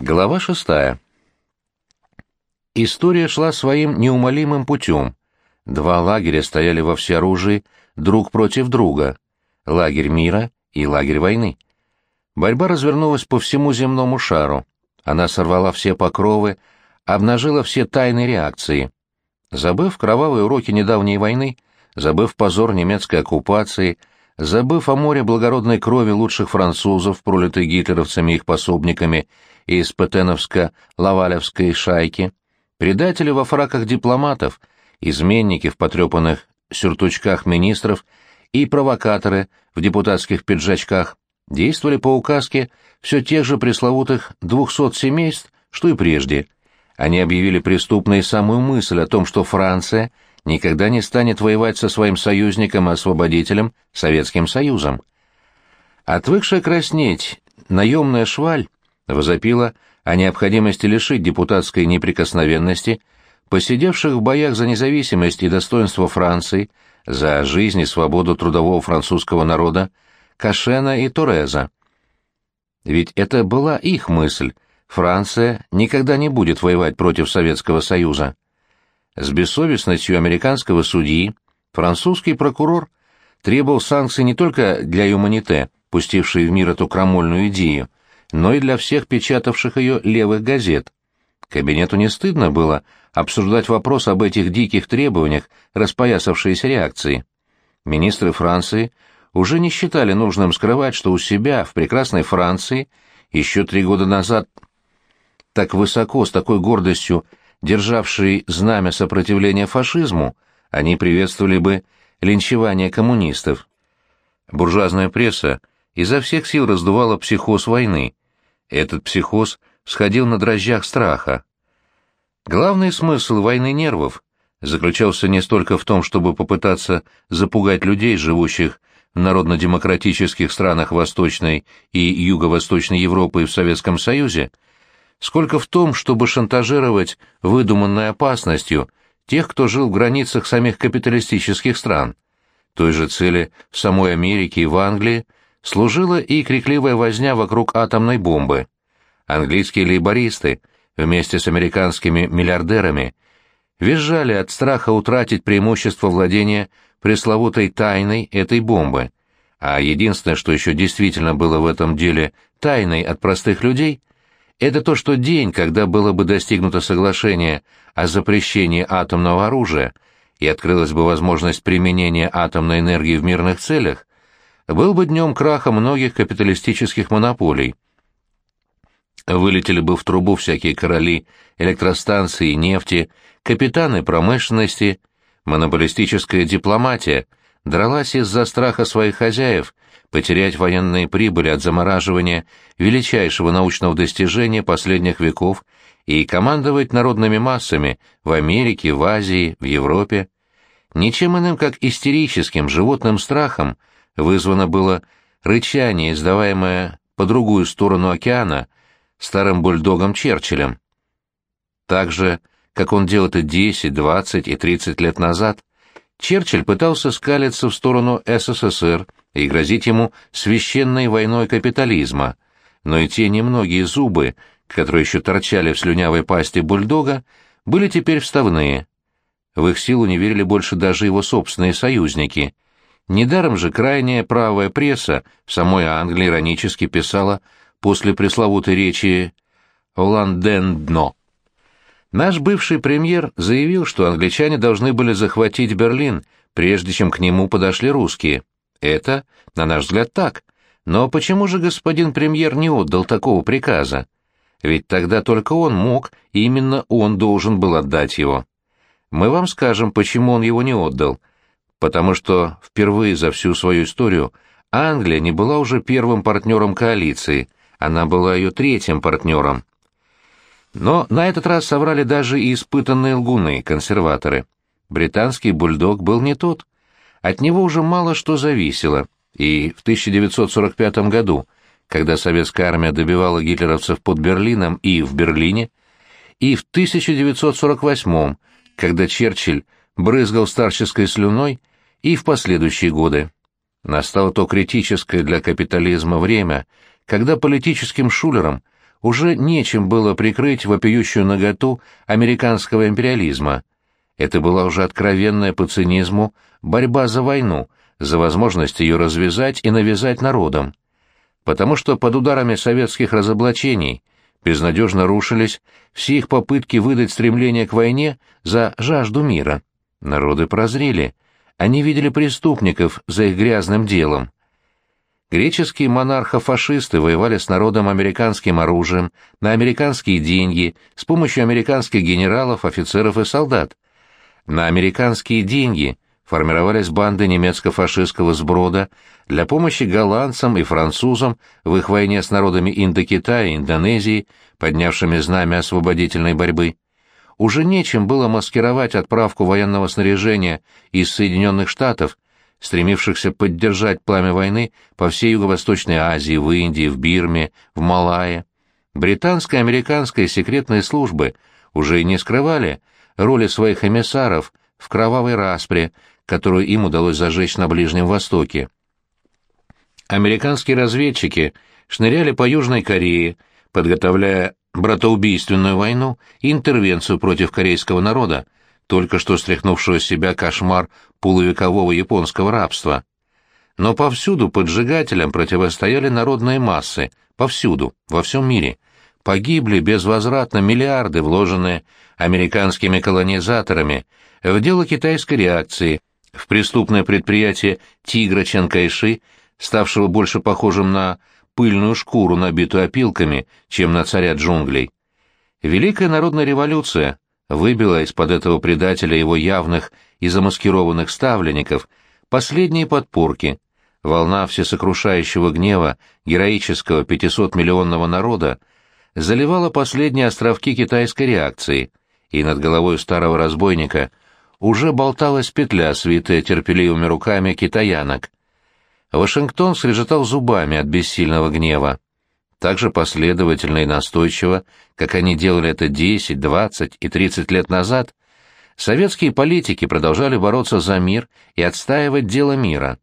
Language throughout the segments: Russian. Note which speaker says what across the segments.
Speaker 1: Глава шестая. История шла своим неумолимым путем. Два лагеря стояли во всеоружии друг против друга. Лагерь мира и лагерь войны. Борьба развернулась по всему земному шару. Она сорвала все покровы, обнажила все тайны реакции. Забыв кровавые уроки недавней войны, забыв позор немецкой оккупации, забыв о море благородной крови лучших французов, пролитой гитлеровцами и их пособниками из Петеновско-Лавалевской шайки, предатели во фраках дипломатов, изменники в потрепанных сюртучках министров и провокаторы в депутатских пиджачках действовали по указке все тех же пресловутых двухсот семейств, что и прежде. Они объявили преступной самую мысль о том, что Франция – никогда не станет воевать со своим союзником и освободителем, Советским Союзом. Отвыкшая краснеть, наемная шваль возопила о необходимости лишить депутатской неприкосновенности посидевших в боях за независимость и достоинство Франции, за жизнь и свободу трудового французского народа, Кашена и Тореза. Ведь это была их мысль. Франция никогда не будет воевать против Советского Союза. С бессовестностью американского судьи французский прокурор требовал санкций не только для Юманите, пустившей в мир эту крамольную идею, но и для всех печатавших ее левых газет. Кабинету не стыдно было обсуждать вопрос об этих диких требованиях распоясавшейся реакции. Министры Франции уже не считали нужным скрывать, что у себя, в прекрасной Франции, еще три года назад так высоко, с такой гордостью державший знамя сопротивления фашизму, они приветствовали бы линчевание коммунистов. Буржуазная пресса изо всех сил раздувала психоз войны. Этот психоз сходил на дрожжах страха. Главный смысл войны нервов заключался не столько в том, чтобы попытаться запугать людей, живущих в народно-демократических странах Восточной и Юго-Восточной Европы и в Советском Союзе, сколько в том, чтобы шантажировать выдуманной опасностью тех, кто жил в границах самих капиталистических стран. Той же цели в самой Америке и в Англии служила и крикливая возня вокруг атомной бомбы. Английские лейбористы вместе с американскими миллиардерами визжали от страха утратить преимущество владения пресловутой тайной этой бомбы, а единственное, что еще действительно было в этом деле тайной от простых людей, это то, что день, когда было бы достигнуто соглашение о запрещении атомного оружия и открылась бы возможность применения атомной энергии в мирных целях, был бы днем краха многих капиталистических монополий. Вылетели бы в трубу всякие короли электростанции, нефти, капитаны промышленности, монополистическая дипломатия дралась из-за страха своих хозяев потерять военные прибыли от замораживания величайшего научного достижения последних веков и командовать народными массами в Америке, в Азии, в Европе. Ничем иным, как истерическим животным страхом вызвано было рычание, издаваемое по другую сторону океана старым бульдогом Черчиллем. Так же, как он делал это 10, 20 и 30 лет назад, Черчилль пытался скалиться в сторону СССР и грозить ему священной войной капитализма, но и те немногие зубы, которые еще торчали в слюнявой пасти бульдога, были теперь вставные. В их силу не верили больше даже его собственные союзники. Недаром же крайняя правая пресса в самой Англии иронически писала после пресловутой речи «Оланден-дно». Наш бывший премьер заявил, что англичане должны были захватить Берлин, прежде чем к нему подошли русские. Это, на наш взгляд, так. Но почему же господин премьер не отдал такого приказа? Ведь тогда только он мог, и именно он должен был отдать его. Мы вам скажем, почему он его не отдал. Потому что впервые за всю свою историю Англия не была уже первым партнером коалиции, она была ее третьим партнером. Но на этот раз соврали даже и испытанные лгуны, консерваторы. Британский бульдог был не тот. От него уже мало что зависело, и в 1945 году, когда советская армия добивала гитлеровцев под Берлином и в Берлине, и в 1948, когда Черчилль брызгал старческой слюной, и в последующие годы. Настало то критическое для капитализма время, когда политическим шулерам уже нечем было прикрыть вопиющую наготу американского империализма. Это была уже откровенная по цинизму борьба за войну, за возможность ее развязать и навязать народам. Потому что под ударами советских разоблачений безнадежно рушились все их попытки выдать стремление к войне за жажду мира. Народы прозрели. Они видели преступников за их грязным делом. Греческие монархо-фашисты воевали с народом американским оружием, на американские деньги, с помощью американских генералов, офицеров и солдат. На американские деньги формировались банды немецко-фашистского сброда для помощи голландцам и французам в их войне с народами Индокитая и Индонезии, поднявшими знамя освободительной борьбы. Уже нечем было маскировать отправку военного снаряжения из Соединенных Штатов, стремившихся поддержать пламя войны по всей Юго-Восточной Азии, в Индии, в Бирме, в Малайе. Британская и американская секретные службы уже и не скрывали роли своих эмиссаров в кровавой распре, которую им удалось зажечь на Ближнем Востоке. Американские разведчики шныряли по Южной Корее, подготовляя братоубийственную войну и интервенцию против корейского народа, только что стряхнувшего с себя кошмар полувекового японского рабства. Но повсюду поджигателям противостояли народные массы, повсюду, во всем мире. Погибли безвозвратно миллиарды, вложенные американскими колонизаторами в дело китайской реакции, в преступное предприятие «Тигра Чанкайши», ставшего больше похожим на пыльную шкуру, набитую опилками, чем на царя джунглей. Великая народная революция выбила из-под этого предателя его явных и замаскированных ставленников последние подпорки. Волна всесокрушающего гнева героического 500-миллионного народа заливала последние островки китайской реакции, и над головой старого разбойника уже болталась петля, свитая терпеливыми руками китаянок. Вашингтон скрежетал зубами от бессильного гнева. Так же последовательно и настойчиво, как они делали это 10, 20 и 30 лет назад, советские политики продолжали бороться за мир и отстаивать дело мира.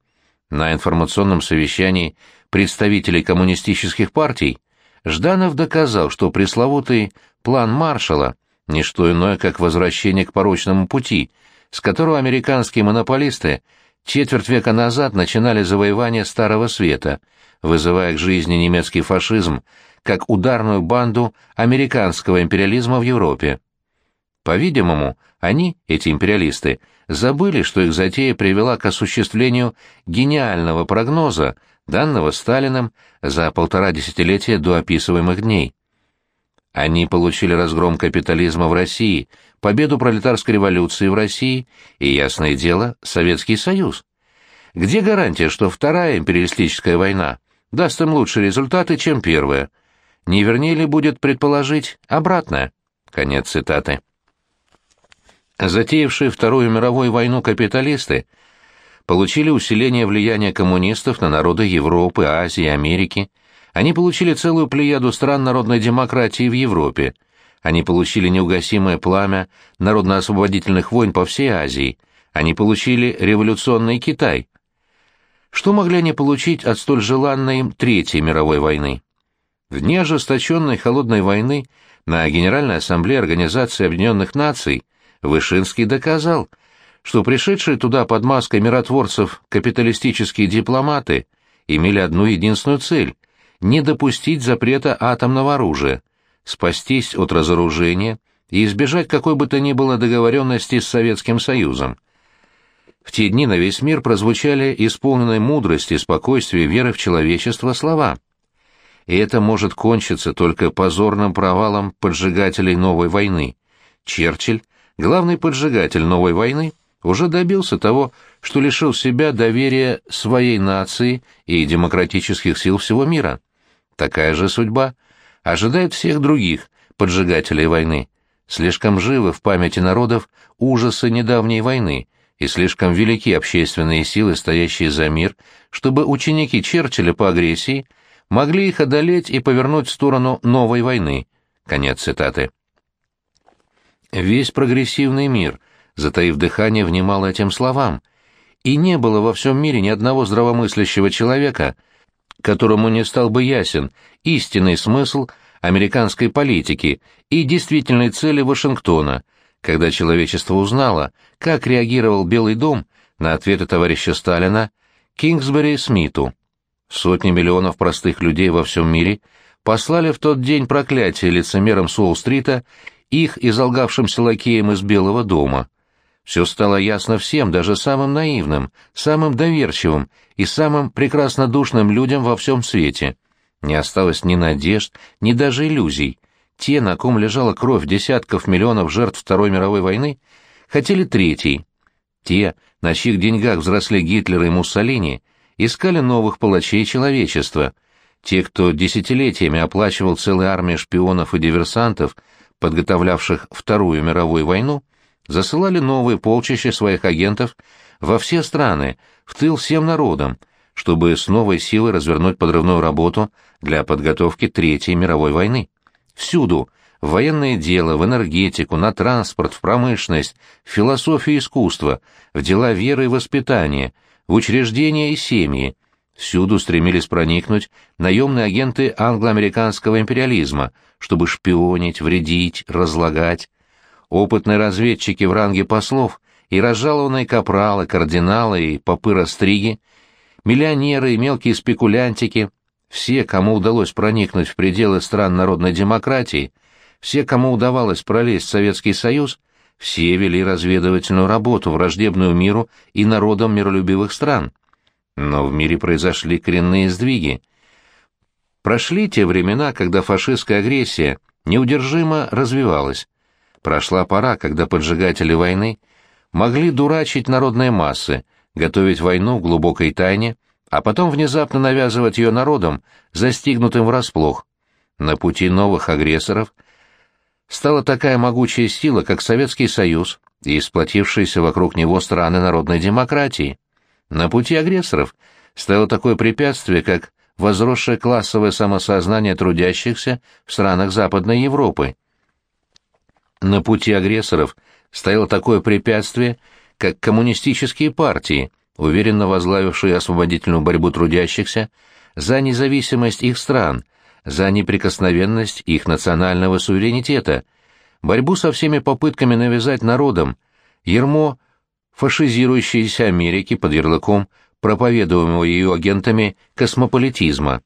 Speaker 1: На информационном совещании представителей коммунистических партий Жданов доказал, что пресловутый план Маршалла – не что иное, как возвращение к порочному пути, с которого американские монополисты четверть века назад начинали завоевание Старого Света, вызывая к жизни немецкий фашизм как ударную банду американского империализма в Европе. По-видимому, они, эти империалисты, забыли, что их затея привела к осуществлению гениального прогноза, данного Сталиным за полтора десятилетия до описываемых дней. Они получили разгром капитализма в России, победу пролетарской революции в России и, ясное дело, Советский Союз. Где гарантия, что вторая империалистическая война даст им лучшие результаты, чем первая? Не вернее ли будет предположить обратное? Конец цитаты. Затеявшие Вторую мировую войну капиталисты получили усиление влияния коммунистов на народы Европы, Азии, Америки – они получили целую плеяду стран народной демократии в Европе. Они получили неугасимое пламя народно-освободительных войн по всей Азии. Они получили революционный Китай. Что могли они получить от столь желанной им Третьей мировой войны? В дни ожесточенной холодной войны на Генеральной Ассамблее Организации Объединенных Наций Вышинский доказал, что пришедшие туда под маской миротворцев капиталистические дипломаты имели одну единственную цель не допустить запрета атомного оружия, спастись от разоружения и избежать какой бы то ни было договоренности с Советским Союзом. В те дни на весь мир прозвучали исполненные мудрости, спокойствия и веры в человечество слова. И это может кончиться только позорным провалом поджигателей новой войны. Черчилль, главный поджигатель новой войны, уже добился того, что лишил себя доверия своей нации и демократических сил всего мира. Такая же судьба ожидает всех других поджигателей войны. Слишком живы в памяти народов ужасы недавней войны, и слишком велики общественные силы, стоящие за мир, чтобы ученики Черчилля по агрессии могли их одолеть и повернуть в сторону новой войны. Конец цитаты. Весь прогрессивный мир, затаив дыхание, внимал этим словам, и не было во всем мире ни одного здравомыслящего человека, которому не стал бы ясен истинный смысл американской политики и действительной цели Вашингтона, когда человечество узнало, как реагировал Белый дом на ответы товарища Сталина Кингсбери Смиту. Сотни миллионов простых людей во всем мире послали в тот день проклятие лицемерам Суолл-стрита их изолгавшимся лакеям из Белого дома. Все стало ясно всем, даже самым наивным, самым доверчивым и самым прекраснодушным людям во всем свете. Не осталось ни надежд, ни даже иллюзий. Те, на ком лежала кровь десятков миллионов жертв Второй мировой войны, хотели третий. Те, на чьих деньгах взросли Гитлер и Муссолини, искали новых палачей человечества. Те, кто десятилетиями оплачивал целые армии шпионов и диверсантов, подготовлявших Вторую мировую войну, засылали новые полчища своих агентов во все страны, в тыл всем народам, чтобы с новой силой развернуть подрывную работу для подготовки Третьей мировой войны. Всюду, в военное дело, в энергетику, на транспорт, в промышленность, в философию и искусство, в дела веры и воспитания, в учреждения и семьи, всюду стремились проникнуть наемные агенты англо-американского империализма, чтобы шпионить, вредить, разлагать, опытные разведчики в ранге послов и разжалованные капралы, кардиналы и попы-растриги, миллионеры и мелкие спекулянтики, все, кому удалось проникнуть в пределы стран народной демократии, все, кому удавалось пролезть в Советский Союз, все вели разведывательную работу, враждебную миру и народам миролюбивых стран. Но в мире произошли коренные сдвиги. Прошли те времена, когда фашистская агрессия неудержимо развивалась. Прошла пора, когда поджигатели войны могли дурачить народные массы, готовить войну в глубокой тайне, а потом внезапно навязывать ее народам, застигнутым врасплох. На пути новых агрессоров стала такая могучая сила, как Советский Союз и сплотившиеся вокруг него страны народной демократии. На пути агрессоров стало такое препятствие, как возросшее классовое самосознание трудящихся в странах Западной Европы. На пути агрессоров стояло такое препятствие, как коммунистические партии, уверенно возглавившие освободительную борьбу трудящихся за независимость их стран, за неприкосновенность их национального суверенитета, борьбу со всеми попытками навязать народам ермо фашизирующейся Америки под ярлыком проповедуемого ее агентами космополитизма.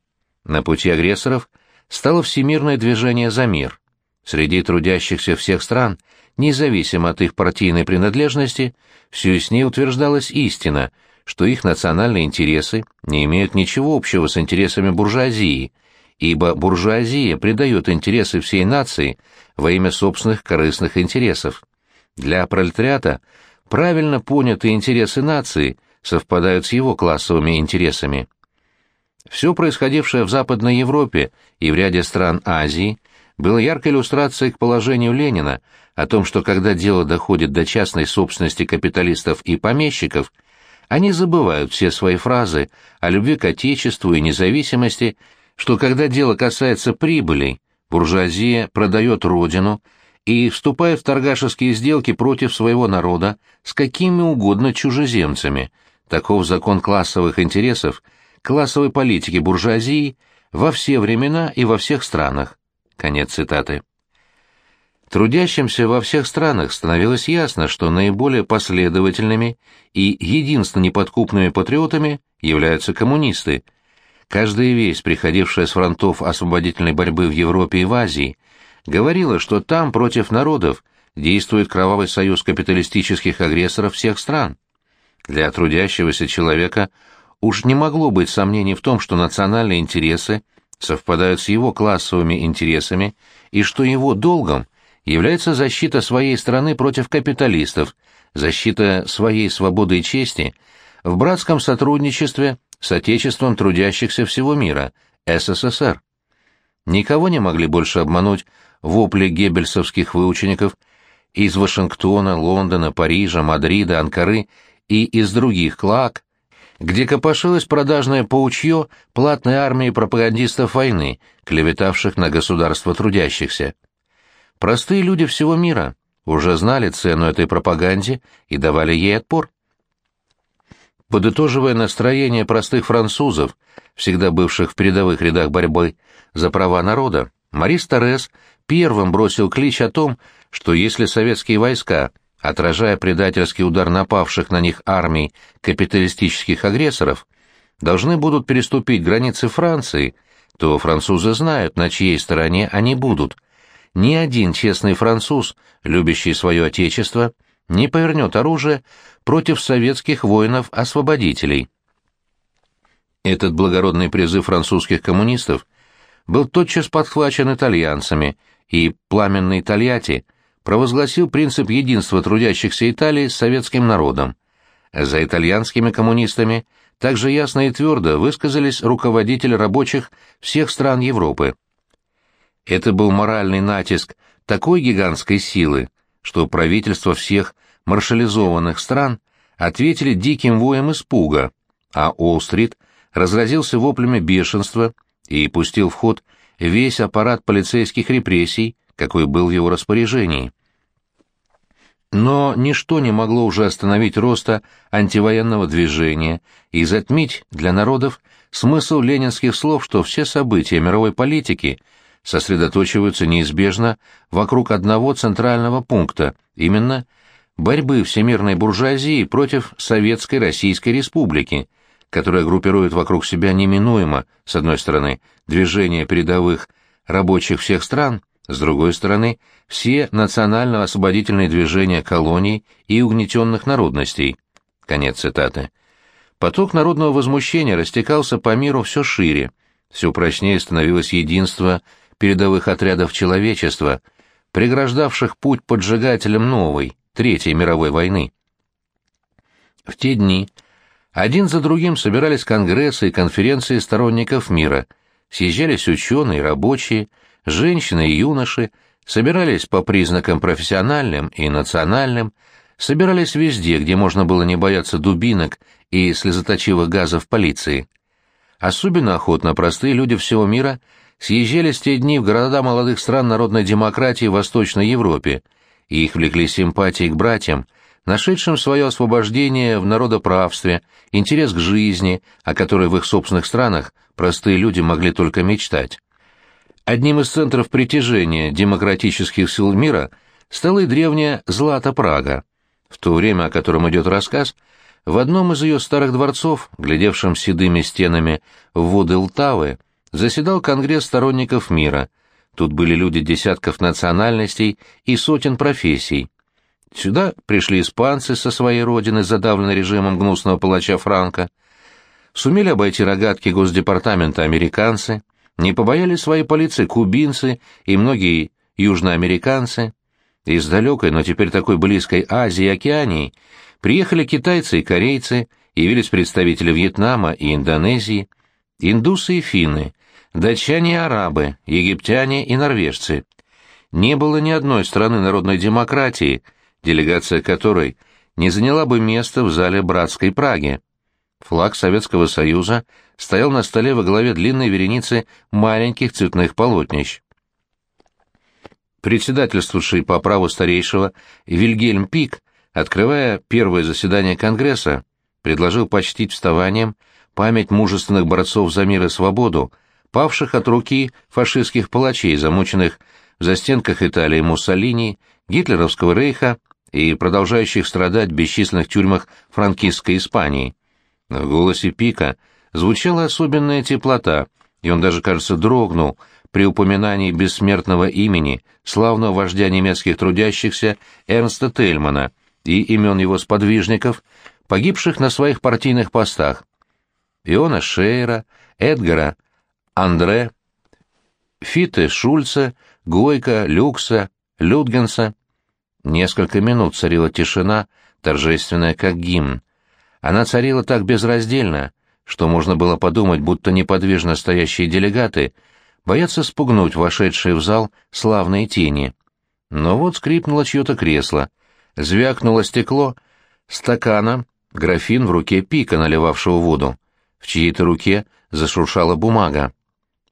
Speaker 1: На пути агрессоров стало всемирное движение за мир. Среди трудящихся всех стран, независимо от их партийной принадлежности, все яснее утверждалась истина, что их национальные интересы не имеют ничего общего с интересами буржуазии, ибо буржуазия придает интересы всей нации во имя собственных корыстных интересов. Для пролетариата правильно понятые интересы нации совпадают с его классовыми интересами. Все происходившее в Западной Европе и в ряде стран Азии – было яркой иллюстрацией к положению Ленина о том, что когда дело доходит до частной собственности капиталистов и помещиков, они забывают все свои фразы о любви к отечеству и независимости, что когда дело касается прибылей, буржуазия продает родину и вступает в торгашеские сделки против своего народа с какими угодно чужеземцами. Таков закон классовых интересов, классовой политики буржуазии во все времена и во всех странах. Конец цитаты. Трудящимся во всех странах становилось ясно, что наиболее последовательными и единственно неподкупными патриотами являются коммунисты. Каждая весть, приходившая с фронтов освободительной борьбы в Европе и в Азии, говорила, что там против народов действует кровавый союз капиталистических агрессоров всех стран. Для трудящегося человека уж не могло быть сомнений в том, что национальные интересы совпадают с его классовыми интересами и что его долгом является защита своей страны против капиталистов, защита своей свободы и чести в братском сотрудничестве с Отечеством трудящихся всего мира, СССР. Никого не могли больше обмануть вопли геббельсовских выучеников из Вашингтона, Лондона, Парижа, Мадрида, Анкары и из других клак, где копошилось продажное паучье платной армии пропагандистов войны, клеветавших на государство трудящихся. Простые люди всего мира уже знали цену этой пропаганде и давали ей отпор. Подытоживая настроение простых французов, всегда бывших в передовых рядах борьбы за права народа, Марис Торрес первым бросил клич о том, что если советские войска, отражая предательский удар напавших на них армий капиталистических агрессоров, должны будут переступить границы Франции, то французы знают, на чьей стороне они будут. Ни один честный француз, любящий свое отечество, не повернет оружие против советских воинов-освободителей. Этот благородный призыв французских коммунистов был тотчас подхвачен итальянцами, и пламенный Тольятти провозгласил принцип единства трудящихся Италии с советским народом. За итальянскими коммунистами также ясно и твердо высказались руководители рабочих всех стран Европы. Это был моральный натиск такой гигантской силы, что правительства всех маршализованных стран ответили диким воем испуга, а Уолл-стрит разразился воплями бешенства и пустил в ход весь аппарат полицейских репрессий, какой был в его распоряжении. Но ничто не могло уже остановить роста антивоенного движения и затмить для народов смысл ленинских слов, что все события мировой политики сосредоточиваются неизбежно вокруг одного центрального пункта, именно борьбы всемирной буржуазии против Советской Российской Республики – которая группирует вокруг себя неминуемо, с одной стороны, движение передовых рабочих всех стран, с другой стороны, все национально-освободительные движения колоний и угнетенных народностей. Конец цитаты. Поток народного возмущения растекался по миру все шире, все прочнее становилось единство передовых отрядов человечества, преграждавших путь поджигателям новой, Третьей мировой войны. В те дни один за другим собирались конгрессы и конференции сторонников мира, съезжались ученые, рабочие, женщины и юноши, собирались по признакам профессиональным и национальным, собирались везде, где можно было не бояться дубинок и слезоточивых газов полиции. Особенно охотно простые люди всего мира съезжались те дни в города молодых стран народной демократии в Восточной Европе, и их влекли симпатии к братьям – нашедшим свое освобождение в народоправстве, интерес к жизни, о которой в их собственных странах простые люди могли только мечтать. Одним из центров притяжения демократических сил мира стала и древняя Злата Прага. В то время, о котором идет рассказ, в одном из ее старых дворцов, глядевшем седыми стенами в воды Лтавы, заседал Конгресс сторонников мира. Тут были люди десятков национальностей и сотен профессий. Сюда пришли испанцы со своей родины, задавленной режимом гнусного палача Франка. Сумели обойти рогатки Госдепартамента американцы, не побоялись своей полиции кубинцы и многие южноамериканцы. Из далекой, но теперь такой близкой Азии и Океании приехали китайцы и корейцы, явились представители Вьетнама и Индонезии, индусы и финны, датчане и арабы, египтяне и норвежцы. Не было ни одной страны народной демократии – делегация которой не заняла бы место в зале братской Праги. Флаг Советского Союза стоял на столе во главе длинной вереницы маленьких цветных полотнищ. Председательствовавший по праву старейшего Вильгельм Пик, открывая первое заседание Конгресса, предложил почтить вставанием память мужественных борцов за мир и свободу, павших от руки фашистских палачей, замученных в застенках Италии Муссолини, гитлеровского рейха и продолжающих страдать в бесчисленных тюрьмах франкистской Испании. В голосе Пика звучала особенная теплота, и он даже, кажется, дрогнул при упоминании бессмертного имени славного вождя немецких трудящихся Эрнста Тельмана и имен его сподвижников, погибших на своих партийных постах. Иона Шейера, Эдгара, Андре, Фите Шульца, Гойка, Люкса, Людгенса Несколько минут царила тишина, торжественная как гимн. Она царила так безраздельно, что можно было подумать, будто неподвижно стоящие делегаты боятся спугнуть вошедшие в зал славные тени. Но вот скрипнуло чье-то кресло, звякнуло стекло, стакана, графин в руке пика, наливавшего воду. В чьей-то руке зашуршала бумага.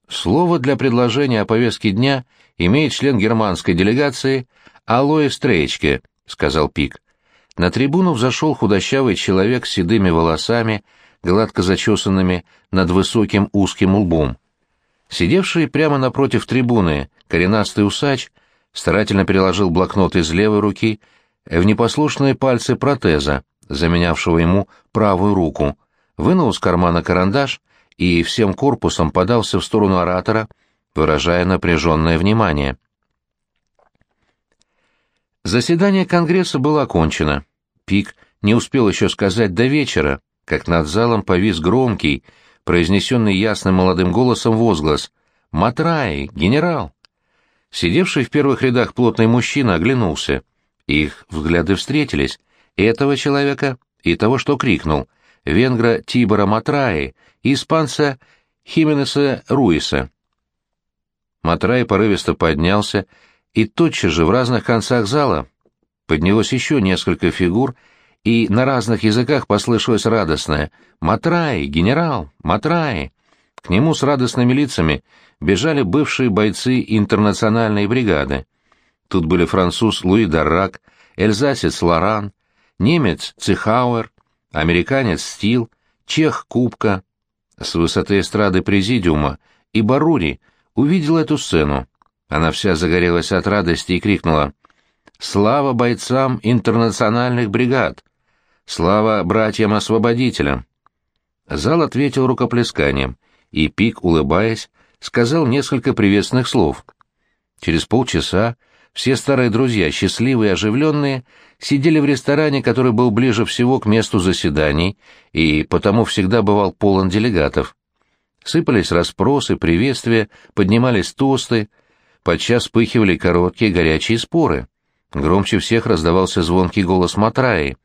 Speaker 1: Слово для предложения о повестке дня имеет член германской делегации «Алоэ Стрейчке», — сказал Пик. На трибуну взошел худощавый человек с седыми волосами, гладко зачесанными над высоким узким лбом. Сидевший прямо напротив трибуны коренастый усач старательно переложил блокнот из левой руки в непослушные пальцы протеза, заменявшего ему правую руку, вынул из кармана карандаш и всем корпусом подался в сторону оратора, выражая напряженное внимание. Заседание Конгресса было окончено. Пик не успел еще сказать до вечера, как над залом повис громкий, произнесенный ясным молодым голосом возглас «Матраи, генерал!». Сидевший в первых рядах плотный мужчина оглянулся. Их взгляды встретились. Этого человека и того, что крикнул. Венгра Тибора Матраи и испанца Хименеса Руиса. Матраи порывисто поднялся, и тотчас же в разных концах зала поднялось еще несколько фигур, и на разных языках послышалось радостное «Матраи! Генерал! Матраи!». К нему с радостными лицами бежали бывшие бойцы интернациональной бригады. Тут были француз Луи Даррак, эльзасец Лоран, немец Цихауэр, американец Стил, чех Кубка. С высоты эстрады президиума и Барури увидел эту сцену. Она вся загорелась от радости и крикнула «Слава бойцам интернациональных бригад! Слава братьям-освободителям!» Зал ответил рукоплесканием, и Пик, улыбаясь, сказал несколько приветственных слов. Через полчаса все старые друзья, счастливые и оживленные, сидели в ресторане, который был ближе всего к месту заседаний и потому всегда бывал полон делегатов. Сыпались расспросы, приветствия, поднимались тосты, подчас вспыхивали короткие горячие споры. Громче всех раздавался звонкий голос Матраи.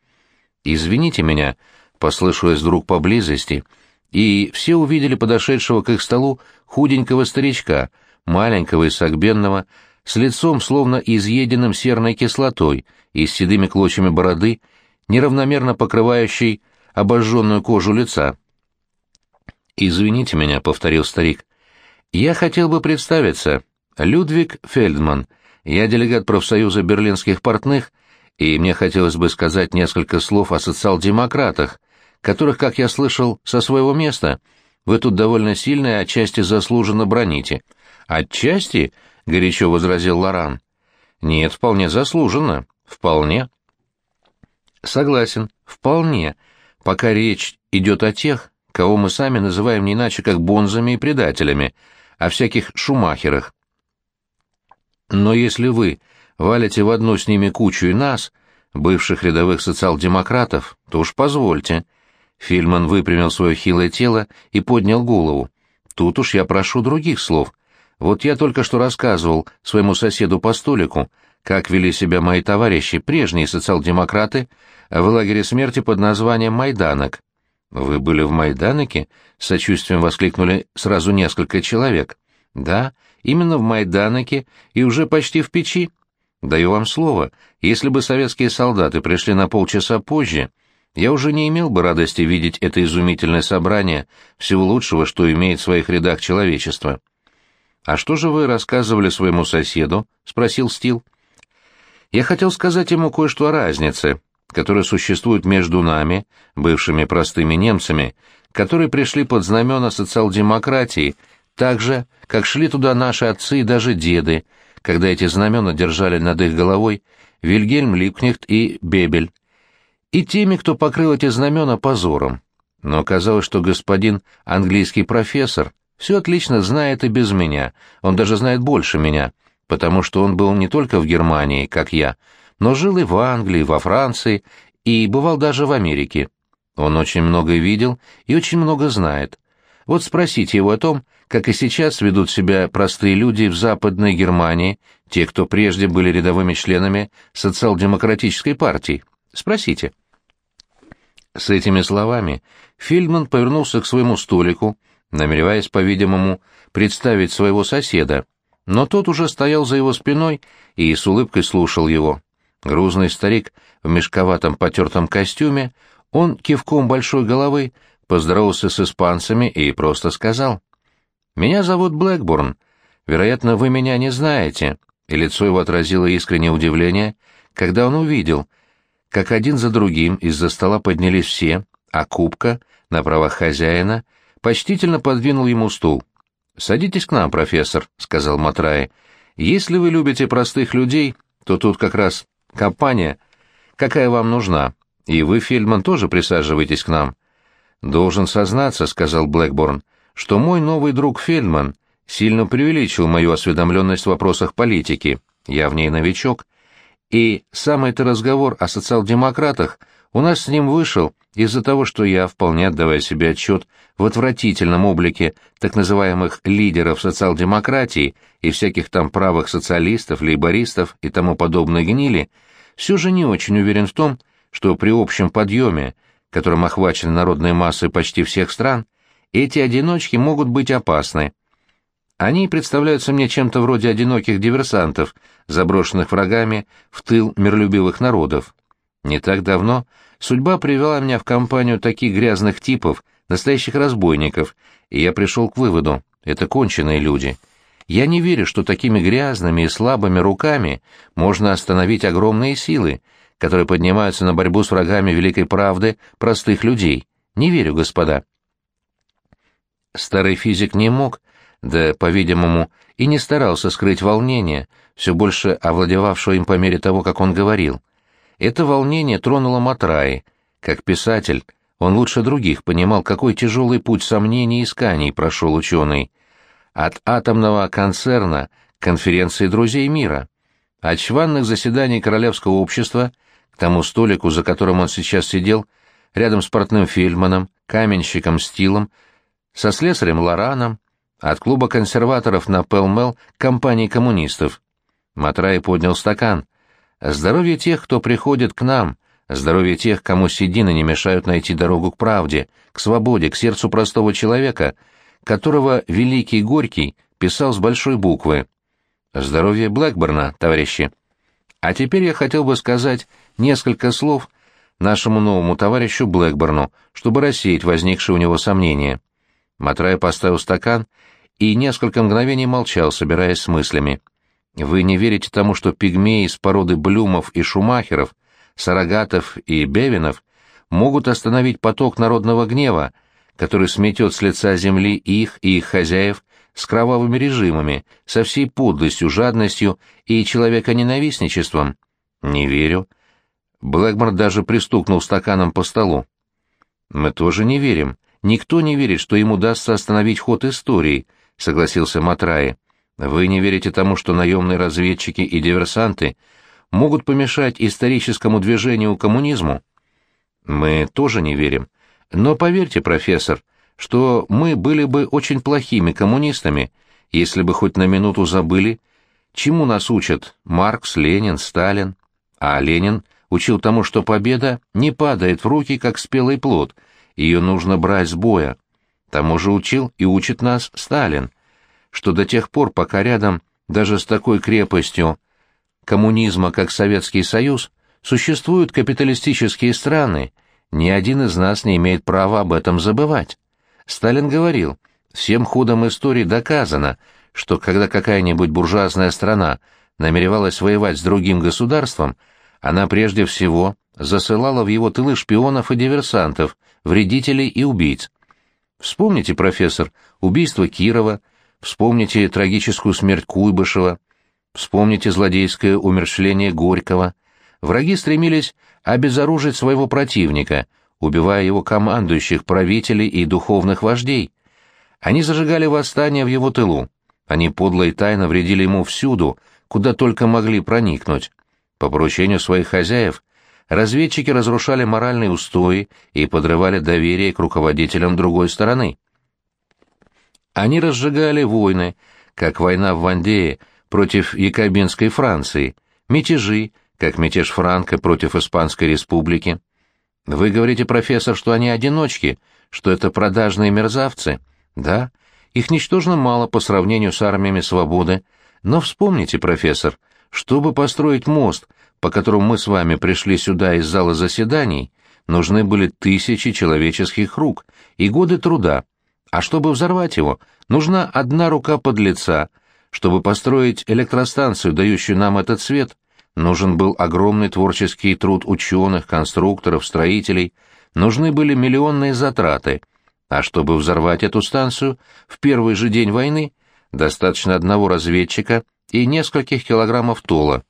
Speaker 1: «Извините меня», — послышалось вдруг поблизости, и все увидели подошедшего к их столу худенького старичка, маленького и согбенного, с лицом, словно изъеденным серной кислотой и с седыми клочьями бороды, неравномерно покрывающей обожженную кожу лица. «Извините меня», — повторил старик. «Я хотел бы представиться. Людвиг Фельдман. Я делегат профсоюза берлинских портных, и мне хотелось бы сказать несколько слов о социал-демократах, которых, как я слышал, со своего места вы тут довольно сильно и отчасти заслуженно броните. Отчасти?» — горячо возразил Лоран. «Нет, вполне заслуженно. Вполне». «Согласен, вполне, пока речь идет о тех, кого мы сами называем не иначе как бонзами и предателями, о всяких шумахерах. Но если вы валите в одну с ними кучу и нас, бывших рядовых социал-демократов, то уж позвольте. Фильман выпрямил свое хилое тело и поднял голову. Тут уж я прошу других слов. Вот я только что рассказывал своему соседу по столику, как вели себя мои товарищи, прежние социал-демократы, в лагере смерти под названием «Майданок». «Вы были в Майданоке?» — сочувствием воскликнули сразу несколько человек. «Да, именно в Майданоке и уже почти в печи. Даю вам слово, если бы советские солдаты пришли на полчаса позже, я уже не имел бы радости видеть это изумительное собрание всего лучшего, что имеет в своих рядах человечество». «А что же вы рассказывали своему соседу?» — спросил Стил. «Я хотел сказать ему кое-что о разнице, которые существуют между нами, бывшими простыми немцами, которые пришли под знамена социал-демократии, так же, как шли туда наши отцы и даже деды, когда эти знамена держали над их головой Вильгельм Липкнехт и Бебель, и теми, кто покрыл эти знамена позором. Но оказалось, что господин английский профессор все отлично знает и без меня, он даже знает больше меня, потому что он был не только в Германии, как я, но жил и в Англии, во Франции, и бывал даже в Америке. Он очень много видел и очень много знает. Вот спросите его о том, как и сейчас ведут себя простые люди в Западной Германии, те, кто прежде были рядовыми членами социал-демократической партии. Спросите. С этими словами Фильдман повернулся к своему столику, намереваясь, по-видимому, представить своего соседа, но тот уже стоял за его спиной и с улыбкой слушал его. Грузный старик в мешковатом потертом костюме, он кивком большой головы поздоровался с испанцами и просто сказал. «Меня зовут Блэкборн. Вероятно, вы меня не знаете». И лицо его отразило искреннее удивление, когда он увидел, как один за другим из-за стола поднялись все, а Кубка, на правах хозяина, почтительно подвинул ему стул. «Садитесь к нам, профессор», — сказал Матраи. «Если вы любите простых людей, то тут как раз компания, какая вам нужна. И вы, Фельдман, тоже присаживайтесь к нам». «Должен сознаться», — сказал Блэкборн, — «что мой новый друг Фельдман сильно преувеличил мою осведомленность в вопросах политики. Я в ней новичок. И самый-то разговор о социал-демократах у нас с ним вышел из-за того, что я, вполне отдавая себе отчет в отвратительном облике так называемых лидеров социал-демократии и всяких там правых социалистов, лейбористов и тому подобной гнили, все же не очень уверен в том, что при общем подъеме, которым охвачены народные массы почти всех стран, эти одиночки могут быть опасны. Они представляются мне чем-то вроде одиноких диверсантов, заброшенных врагами в тыл миролюбивых народов. Не так давно судьба привела меня в компанию таких грязных типов, настоящих разбойников, и я пришел к выводу — это конченые люди. Я не верю, что такими грязными и слабыми руками можно остановить огромные силы, которые поднимаются на борьбу с врагами великой правды простых людей. Не верю, господа. Старый физик не мог да, по-видимому, и не старался скрыть волнение, все больше овладевавшего им по мере того, как он говорил. Это волнение тронуло Матраи. Как писатель, он лучше других понимал, какой тяжелый путь сомнений и исканий прошел ученый. От атомного концерна к конференции друзей мира. От чванных заседаний Королевского общества к тому столику, за которым он сейчас сидел, рядом с портным Фельдманом, каменщиком Стилом, со слесарем Лораном, от клуба консерваторов на Пелмел компании коммунистов. Матрай поднял стакан. Здоровье тех, кто приходит к нам, здоровье тех, кому седины не мешают найти дорогу к правде, к свободе, к сердцу простого человека, которого Великий Горький писал с большой буквы. Здоровье Блэкборна, товарищи. А теперь я хотел бы сказать несколько слов нашему новому товарищу Блэкборну, чтобы рассеять возникшие у него сомнения. Матрай поставил стакан и несколько мгновений молчал, собираясь с мыслями. «Вы не верите тому, что пигмеи из породы Блюмов и Шумахеров, Сарагатов и Бевинов могут остановить поток народного гнева, который сметет с лица земли их и их хозяев с кровавыми режимами, со всей подлостью, жадностью и человеконенавистничеством?» «Не верю». Блэкмор даже пристукнул стаканом по столу. «Мы тоже не верим. Никто не верит, что им удастся остановить ход истории», — согласился Матраи. «Вы не верите тому, что наемные разведчики и диверсанты могут помешать историческому движению коммунизму?» «Мы тоже не верим. Но поверьте, профессор, что мы были бы очень плохими коммунистами, если бы хоть на минуту забыли, чему нас учат Маркс, Ленин, Сталин. А Ленин учил тому, что победа не падает в руки, как спелый плод, ее нужно брать с боя. Тому же учил и учит нас Сталин, что до тех пор, пока рядом даже с такой крепостью коммунизма, как Советский Союз, существуют капиталистические страны, ни один из нас не имеет права об этом забывать. Сталин говорил, всем ходом истории доказано, что когда какая-нибудь буржуазная страна намеревалась воевать с другим государством, она прежде всего засылала в его тылы шпионов и диверсантов, вредителей и убийц. Вспомните, профессор, убийство Кирова, вспомните трагическую смерть Куйбышева, вспомните злодейское умерщвление Горького. Враги стремились обезоружить своего противника, убивая его командующих, правителей и духовных вождей. Они зажигали восстание в его тылу. Они подло и тайно вредили ему всюду, куда только могли проникнуть. По поручению своих хозяев разведчики разрушали моральные устои и подрывали доверие к руководителям другой стороны. Они разжигали войны, как война в Вандее против якобинской Франции, мятежи, как мятеж Франко против Испанской республики. Вы говорите, профессор, что они одиночки, что это продажные мерзавцы. Да, их ничтожно мало по сравнению с армиями свободы, но вспомните, профессор, чтобы построить мост, по которому мы с вами пришли сюда из зала заседаний, нужны были тысячи человеческих рук и годы труда. А чтобы взорвать его, нужна одна рука подлеца. Чтобы построить электростанцию, дающую нам этот свет, нужен был огромный творческий труд ученых, конструкторов, строителей, нужны были миллионные затраты. А чтобы взорвать эту станцию в первый же день войны, достаточно одного разведчика и нескольких килограммов тола.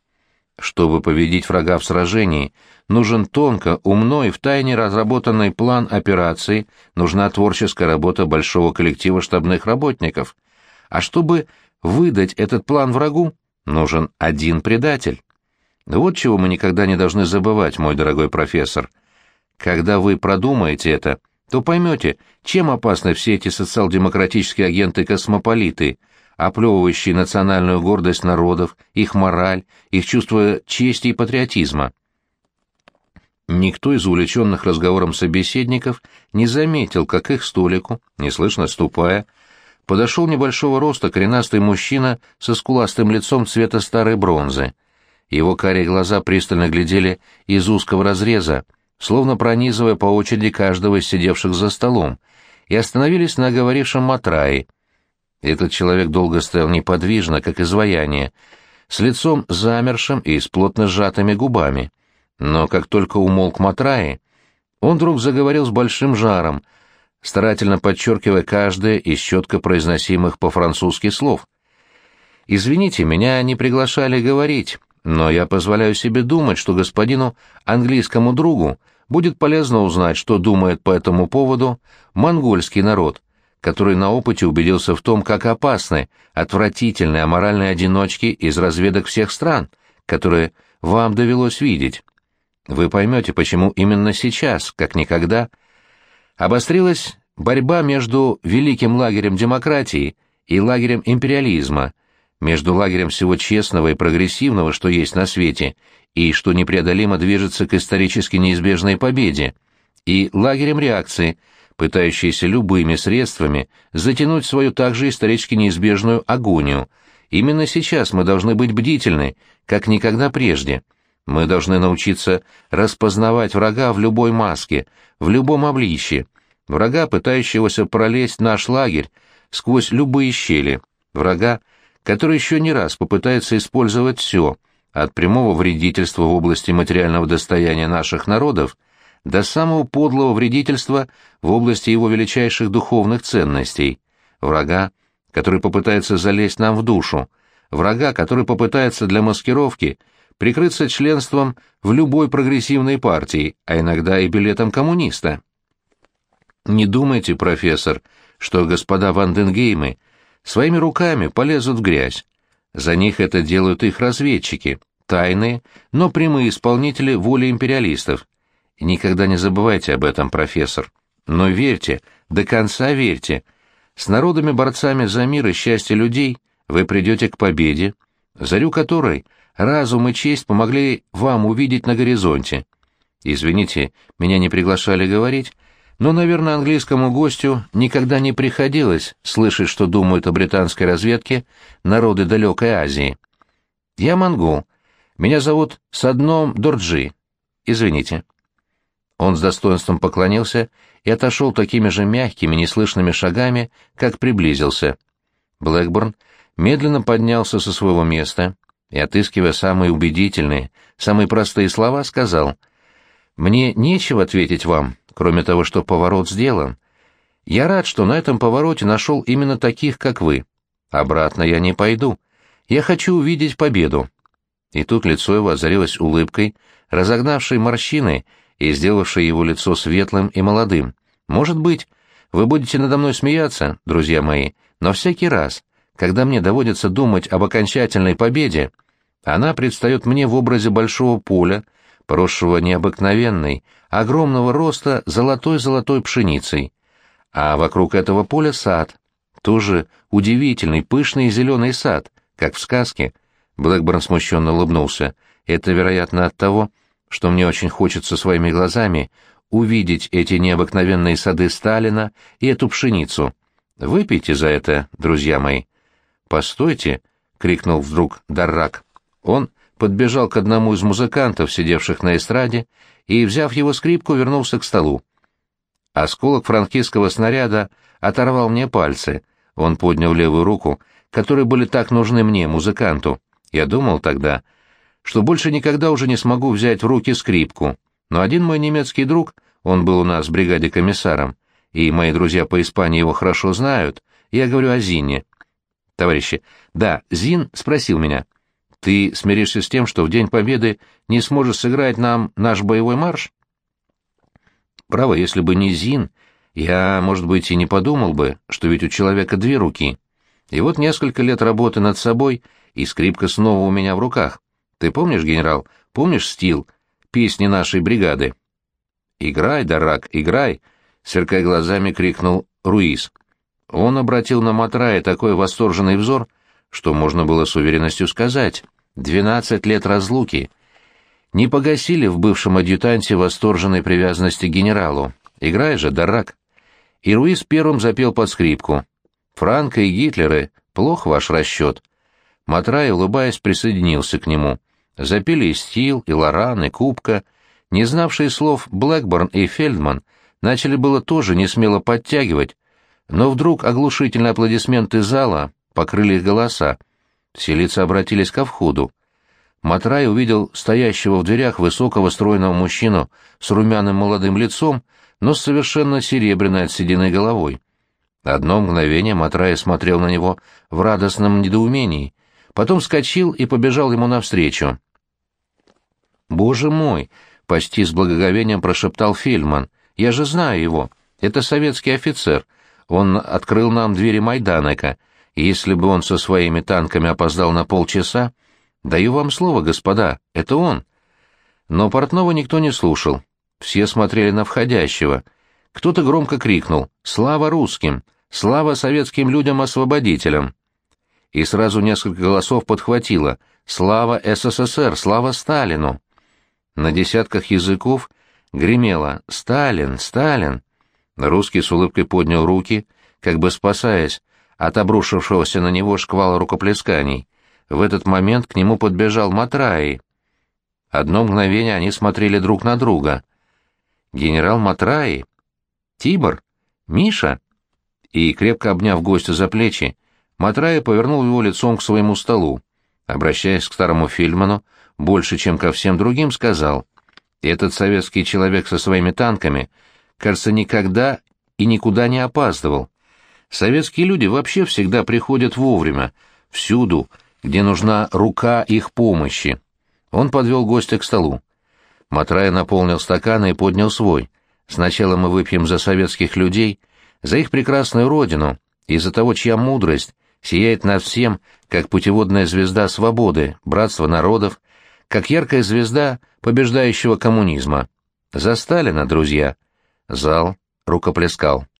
Speaker 1: Чтобы победить врага в сражении, нужен тонко, умно и втайне разработанный план операции, нужна творческая работа большого коллектива штабных работников. А чтобы выдать этот план врагу, нужен один предатель. Вот чего мы никогда не должны забывать, мой дорогой профессор. Когда вы продумаете это, то поймете, чем опасны все эти социал-демократические агенты-космополиты, оплевывающие национальную гордость народов, их мораль, их чувство чести и патриотизма. Никто из увлеченных разговором собеседников не заметил, как их столику, неслышно ступая, подошел небольшого роста коренастый мужчина со скуластым лицом цвета старой бронзы. Его карие глаза пристально глядели из узкого разреза, словно пронизывая по очереди каждого из сидевших за столом, и остановились на говорившем Матрае. Этот человек долго стоял неподвижно, как изваяние, с лицом замершим и с плотно сжатыми губами. Но как только умолк Матраи, он вдруг заговорил с большим жаром, старательно подчеркивая каждое из четко произносимых по-французски слов. «Извините, меня не приглашали говорить, но я позволяю себе думать, что господину английскому другу будет полезно узнать, что думает по этому поводу монгольский народ, который на опыте убедился в том, как опасны отвратительные аморальные одиночки из разведок всех стран, которые вам довелось видеть. Вы поймете, почему именно сейчас, как никогда, обострилась борьба между великим лагерем демократии и лагерем империализма, между лагерем всего честного и прогрессивного, что есть на свете, и что непреодолимо движется к исторически неизбежной победе, и лагерем реакции, пытающейся любыми средствами затянуть свою также исторически неизбежную агонию. Именно сейчас мы должны быть бдительны, как никогда прежде. Мы должны научиться распознавать врага в любой маске, в любом обличье, врага, пытающегося пролезть наш лагерь сквозь любые щели, врага, который еще не раз попытается использовать все, от прямого вредительства в области материального достояния наших народов до самого подлого вредительства в области его величайших духовных ценностей, врага, который попытается залезть нам в душу, врага, который попытается для маскировки прикрыться членством в любой прогрессивной партии, а иногда и билетом коммуниста. Не думайте, профессор, что господа Ванденгеймы своими руками полезут в грязь. За них это делают их разведчики, тайные, но прямые исполнители воли империалистов. Никогда не забывайте об этом, профессор. Но верьте, до конца верьте. С народами-борцами за мир и счастье людей вы придете к победе, зарю которой разум и честь помогли вам увидеть на горизонте. Извините, меня не приглашали говорить, но, наверное, английскому гостю никогда не приходилось слышать, что думают о британской разведке народы далекой Азии. Я монгол. Меня зовут Садном Дорджи. Извините. Он с достоинством поклонился и отошел такими же мягкими, неслышными шагами, как приблизился. Блэкборн медленно поднялся со своего места и, отыскивая самые убедительные, самые простые слова, сказал, «Мне нечего ответить вам, кроме того, что поворот сделан. Я рад, что на этом повороте нашел именно таких, как вы. Обратно я не пойду. Я хочу увидеть победу». И тут лицо его озарилось улыбкой, разогнавшей морщины и сделавшей его лицо светлым и молодым. «Может быть, вы будете надо мной смеяться, друзья мои, но всякий раз, когда мне доводится думать об окончательной победе, она предстает мне в образе большого поля, поросшего необыкновенной, огромного роста золотой-золотой пшеницей. А вокруг этого поля сад, тоже удивительный, пышный зеленый сад, как в сказке. Блэкборн смущенно улыбнулся. Это, вероятно, от того, что мне очень хочется своими глазами увидеть эти необыкновенные сады Сталина и эту пшеницу. Выпейте за это, друзья мои. «Постойте!» — крикнул вдруг Даррак. Он подбежал к одному из музыкантов, сидевших на эстраде, и, взяв его скрипку, вернулся к столу. Осколок франкистского снаряда оторвал мне пальцы. Он поднял левую руку, которые были так нужны мне, музыканту. Я думал тогда, что больше никогда уже не смогу взять в руки скрипку. Но один мой немецкий друг, он был у нас в бригаде комиссаром, и мои друзья по Испании его хорошо знают, я говорю о Зине. Товарищи, да, Зин спросил меня, ты смиришься с тем, что в День Победы не сможешь сыграть нам наш боевой марш? Право, если бы не Зин, я, может быть, и не подумал бы, что ведь у человека две руки. И вот несколько лет работы над собой, и скрипка снова у меня в руках. Ты помнишь, генерал, помнишь стил, песни нашей бригады? «Играй, Дарак, играй!» — сверкая глазами, крикнул Руис. Он обратил на Матрая такой восторженный взор, что можно было с уверенностью сказать. «Двенадцать лет разлуки!» Не погасили в бывшем адъютанте восторженной привязанности к генералу. «Играй же, Дарак!» И Руис первым запел под скрипку. «Франко и Гитлеры, плох ваш расчет!» Матрай, улыбаясь, присоединился к нему. Запели и Стил, и Лоран, и Кубка — не знавшие слов Блэкборн и Фельдман начали было тоже не смело подтягивать, но вдруг оглушительные аплодисменты зала покрыли их голоса. Все лица обратились ко входу. Матрай увидел стоящего в дверях высокого стройного мужчину с румяным молодым лицом, но с совершенно серебряной от сединой головой. Одно мгновение Матрай смотрел на него в радостном недоумении, потом вскочил и побежал ему навстречу. «Боже мой!» — почти с благоговением прошептал Фильман. «Я же знаю его. Это советский офицер. Он открыл нам двери Майданека. Если бы он со своими танками опоздал на полчаса... Даю вам слово, господа, это он». Но Портнова никто не слушал. Все смотрели на входящего. Кто-то громко крикнул «Слава русским! Слава советским людям-освободителям!» И сразу несколько голосов подхватило «Слава СССР! Слава Сталину!» На десятках языков гремело «Сталин! Сталин!». Русский с улыбкой поднял руки, как бы спасаясь от обрушившегося на него шквала рукоплесканий. В этот момент к нему подбежал Матраи. Одно мгновение они смотрели друг на друга. «Генерал Матраи? Тибор? Миша?» И, крепко обняв гостя за плечи, Матраи повернул его лицом к своему столу. Обращаясь к старому Фильману, больше, чем ко всем другим, сказал, «Этот советский человек со своими танками, кажется, никогда и никуда не опаздывал. Советские люди вообще всегда приходят вовремя, всюду, где нужна рука их помощи». Он подвел гостя к столу. Матрая наполнил стаканы и поднял свой. «Сначала мы выпьем за советских людей, за их прекрасную родину и за того, чья мудрость сияет над всем, как путеводная звезда свободы, братства народов, как яркая звезда побеждающего коммунизма. За Сталина, друзья. Зал рукоплескал.